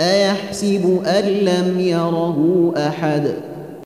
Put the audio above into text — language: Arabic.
أيحسب أن لم يره أحد؟